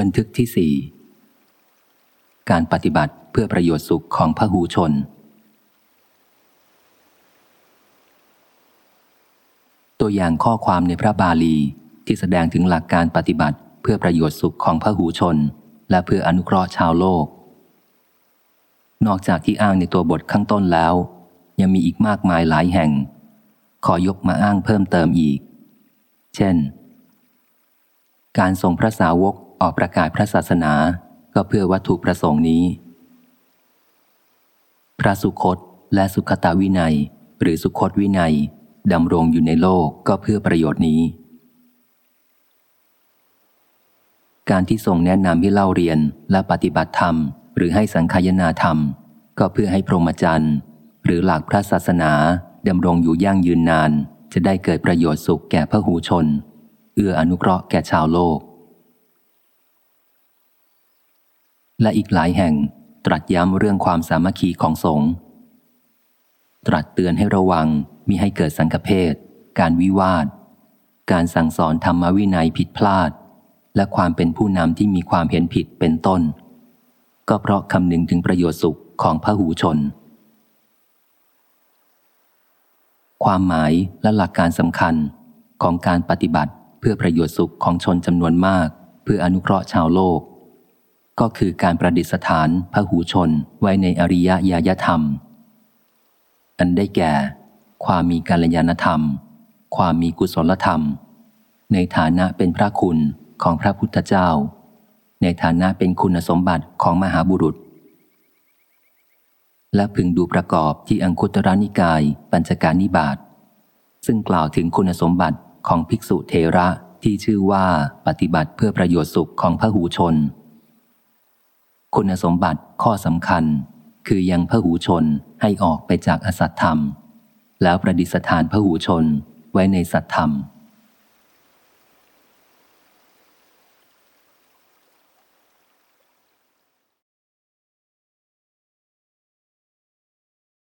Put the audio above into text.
บันทึกที่สี่การปฏิบัติเพื่อประโยชน์สุขของพหูชน ตัวอย่างข้อความในพระบาลีที่แสดงถึงหลักการปฏิบัติเพื่อประโยชน์สุขของพหูชน และเพื่ออนุเคราะห์ชาวโลก นอกจากที่อ้างในตัวบทข้างต้นแล้ว ยังมีอีกมากมายหลายแห่ง ขอยกมาอ้างเพิ่มเติมอีก เช่น การทรงพระสาวก ออกประกาศพระศาสนาก็เพื่อวัตถุประสงค์นี้ พระสุคตและสุขตาวินัย หรือสุคตวินัยดำรงอยู่ในโลกก็เพื่อประโยชน์นี้ การที่ทรงแนะนำให้เล่าเรียนและปฏิบัติธรรม หรือให้สังคายนาธรรม ก็เพื่อให้พรหมจรรย์หรือหลักพระศาสนาดำรงอยู่ยั่งยืนนาน จะได้เกิดประโยชน์สุขแก่พระหูชน เอื้ออนุเคราะห์แก่ชาวโลก และอีกหลายแห่งตรัสย้ำเรื่องความสามัคคีของสงฆ์ตรัสเตือนให้ระวังมิให้เกิดสังฆเพศการวิวาท การสั่งสอนธรรมวินัยผิดพลาด และความเป็นผู้นำที่มีความเห็นผิดเป็นต้น ก็เพราะคำนึงถึงประโยชน์สุขของพระหูชน ความหมายและหลักการสำคัญของการปฏิบัติเพื่อประโยชน์สุขของชนจำนวนมาก เพื่ออนุเคราะห์ชาวโลก ก็คือการประดิษฐานพระหูชนไว้ในอริยญาณธรรม อันได้แก่ ความมีกัลยาณธรรม ความมีกุศลธรรม ในฐานะเป็นพระคุณของพระพุทธเจ้า ในฐานะเป็นคุณสมบัติของมหาบุรุษ และพึงดูประกอบที่อังคุตรานิกาย ปัญจการนิบาตซึ่งกล่าวถึงคุณสมบัติของภิกษุเทระที่ชื่อว่าปฏิบัติเพื่อประโยชน์สุขของพระหูชน คุณสมบัติข้อสำคัญ คือยังพระหูชนให้ออกไปจากอสัตธรรม แล้วประดิษฐานพระหูชนไว้ในสัตธรรม